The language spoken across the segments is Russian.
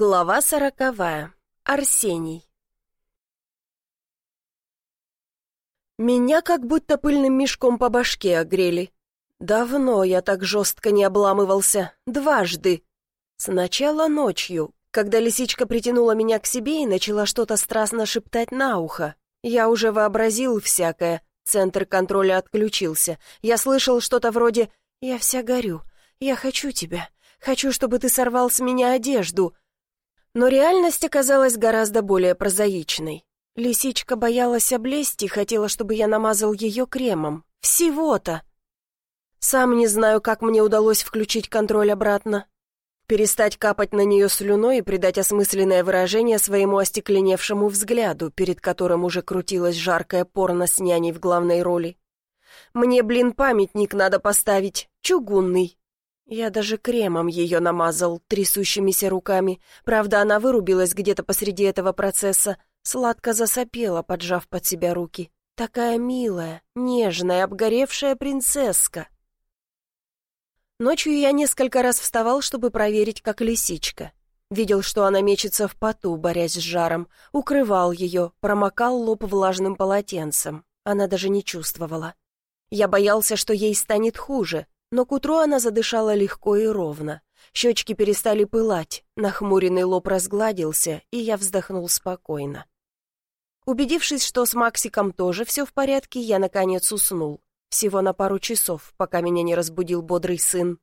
Глава сороковая. Арсений. Меня как будто пыльным мешком по башке огрели. Давно я так жестко не обламывался. Дважды. Сначала ночью, когда лисичка притянула меня к себе и начала что-то страстно шептать на ухо. Я уже вообразил всякое. Центр контроля отключился. Я слышал что-то вроде «Я вся горю. Я хочу тебя. Хочу, чтобы ты сорвал с меня одежду». Но реальность оказалась гораздо более прозаичной. Лисичка боялась облезть и хотела, чтобы я намазал ее кремом. Всего-то. Сам не знаю, как мне удалось включить контроль обратно. Перестать капать на нее слюной и придать осмысленное выражение своему остекленевшему взгляду, перед которым уже крутилась жаркая порно с няней в главной роли. Мне, блин, памятник надо поставить, чугунный, я даже кремом ее намазал трясущимися руками. Правда, она вырубилась где-то посреди этого процесса, сладко засопела, поджав под себя руки. Такая милая, нежная, обгоревшая принцесска. Ночью я несколько раз вставал, чтобы проверить, как лисичка. Видел, что она мечется в поту, борясь с жаром, укрывал ее, промокал лоб влажным полотенцем. Она даже не чувствовала. Я боялся, что ей станет хуже, но к утру она задышала легко и ровно. Щечки перестали пылать, нахмуренный лоб разгладился, и я вздохнул спокойно. Убедившись, что с Максиком тоже все в порядке, я, наконец, уснул. Всего на пару часов, пока меня не разбудил бодрый сын.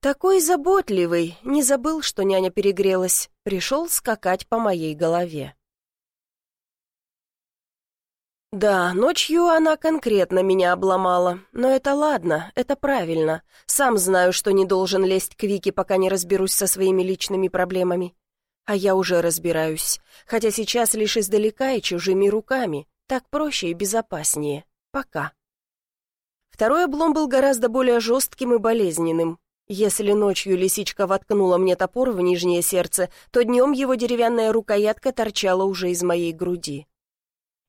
Такой заботливый, не забыл, что няня перегрелась, пришел скакать по моей голове. Да, ночью она конкретно меня обломала, но это ладно, это правильно. Сам знаю, что не должен лезть к Вике, пока не разберусь со своими личными проблемами. А я уже разбираюсь, хотя сейчас лишь издалека и чужими руками. Так проще и безопаснее. Пока. Второй облом был гораздо более жестким и болезненным. Если ночью лисичка воткнула мне топор в нижнее сердце, то днем его деревянная рукоятка торчала уже из моей груди.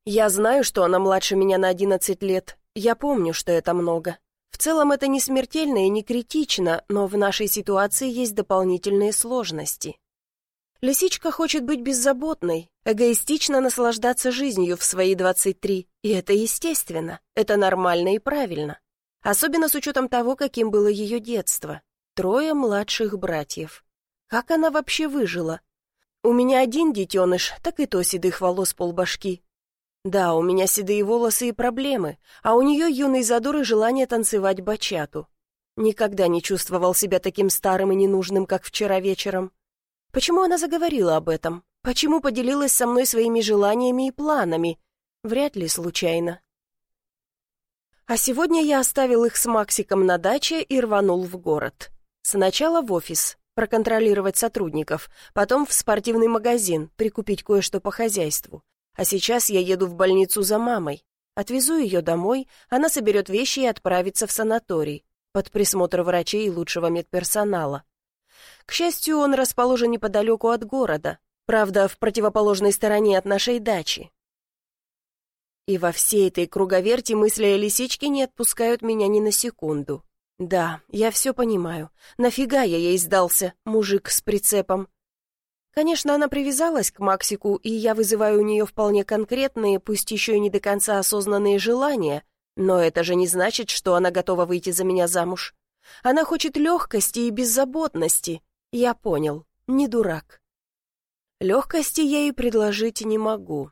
Я знаю, что она младше меня на 11 лет. Я помню, что это много. В целом это не смертельно и не критично, но в нашей ситуации есть дополнительные сложности. Лисичка хочет быть беззаботной, эгоистично наслаждаться жизнью в свои 23, и это естественно, это нормально и правильно. Особенно с учетом того, каким было ее детство. Трое младших братьев. Как она вообще выжила? У меня один детеныш, так и то седых волос полбашки, да, у меня седые волосы и проблемы, а у нее юный задор и желание танцевать бачату. Никогда не чувствовал себя таким старым и ненужным, как вчера вечером. Почему она заговорила об этом? Почему поделилась со мной своими желаниями и планами? Вряд ли случайно. А сегодня я оставил их с Максиком на даче и рванул в город. Сначала в офис, проконтролировать сотрудников, потом в спортивный магазин, прикупить кое-что по хозяйству, а сейчас я еду в больницу за мамой. Отвезу ее домой, она соберет вещи и отправится в санаторий, под присмотр врачей и лучшего медперсонала. К счастью, он расположен неподалеку от города, правда, в противоположной стороне от нашей дачи. И во всей этой круговерти мысли о лисичке не отпускают меня ни на секунду. Да, я все понимаю. Нафига я ей сдался, мужик с прицепом? Конечно, она привязалась к Максику, и я вызываю у нее вполне конкретные, пусть еще и не до конца осознанные желания, но это же не значит, что она готова выйти за меня замуж. Она хочет легкости и беззаботности. Я понял, не дурак. Легкости я ей предложить не могу.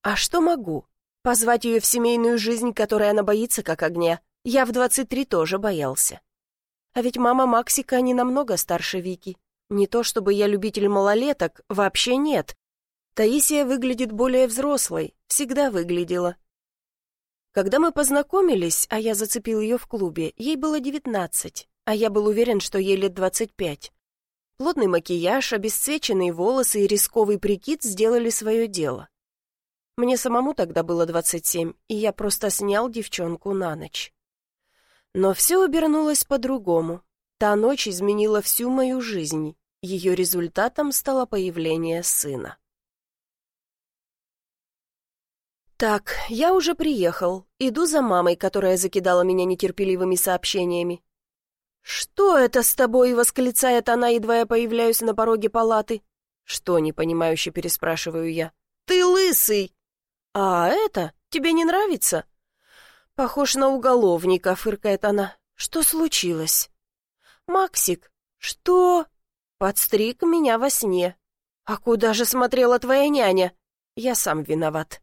А что могу? Позвать ее в семейную жизнь, которой она боится как огня. Я в 23 тоже боялся. А ведь мама Максика не намного старше Вики. Не то чтобы я любитель малолеток, вообще нет. Таисия выглядит более взрослой, всегда выглядела. Когда мы познакомились, а я зацепил ее в клубе, ей было девятнадцать, а я был уверен, что ей лет двадцать пять. Плотный макияж, обесцвеченные волосы и рисковый прикид сделали свое дело. Мне самому тогда было двадцать семь, и я просто снял девчонку на ночь. Но все обернулось по-другому. Та ночь изменила всю мою жизнь. Ее результатом стало появление сына. «Так, я уже приехал. Иду за мамой, которая закидала меня нетерпеливыми сообщениями. «Что это с тобой?» — восклицает она, едва я появляюсь на пороге палаты. «Что?» — непонимающе переспрашиваю я. «Ты лысый!» «А это? Тебе не нравится?» «Похож на уголовника», — фыркает она. «Что случилось?» «Максик, что?» «Подстриг меня во сне». «А куда же смотрела твоя няня?» «Я сам виноват».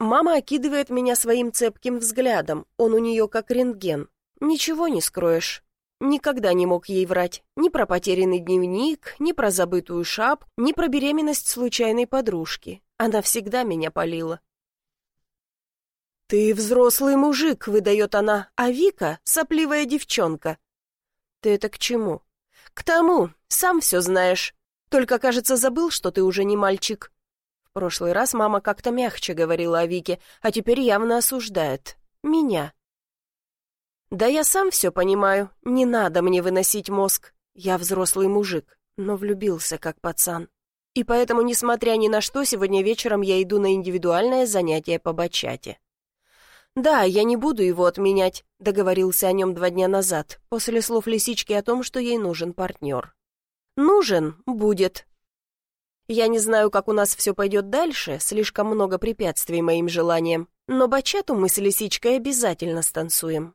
Мама окидывает меня своим цепким взглядом. Он у нее как рентген. Ничего не скроешь. Никогда не мог ей врать. Ни про потерянный дневник, ни про забытую шап, ни про беременность случайной подружки. Она всегда меня полила. «Ты взрослый мужик», — выдает она, а Вика — сопливая девчонка. «Ты это к чему?» «К тому, сам все знаешь. Только, кажется, забыл, что ты уже не мальчик». В прошлый раз мама как-то мягче говорила о Вике, а теперь явно осуждает. Меня. Да я сам все понимаю, не надо мне выносить мозг. Я взрослый мужик, но влюбился как пацан. И поэтому, несмотря ни на что, сегодня вечером я иду на индивидуальное занятие по бачате. «Да, я не буду его отменять», — договорился о нем два дня назад, после слов лисички о том, что ей нужен партнер. «Нужен будет». Я не знаю, как у нас все пойдет дальше, слишком много препятствий моим желаниям, но бачату мы с лисичкой обязательно станцуем.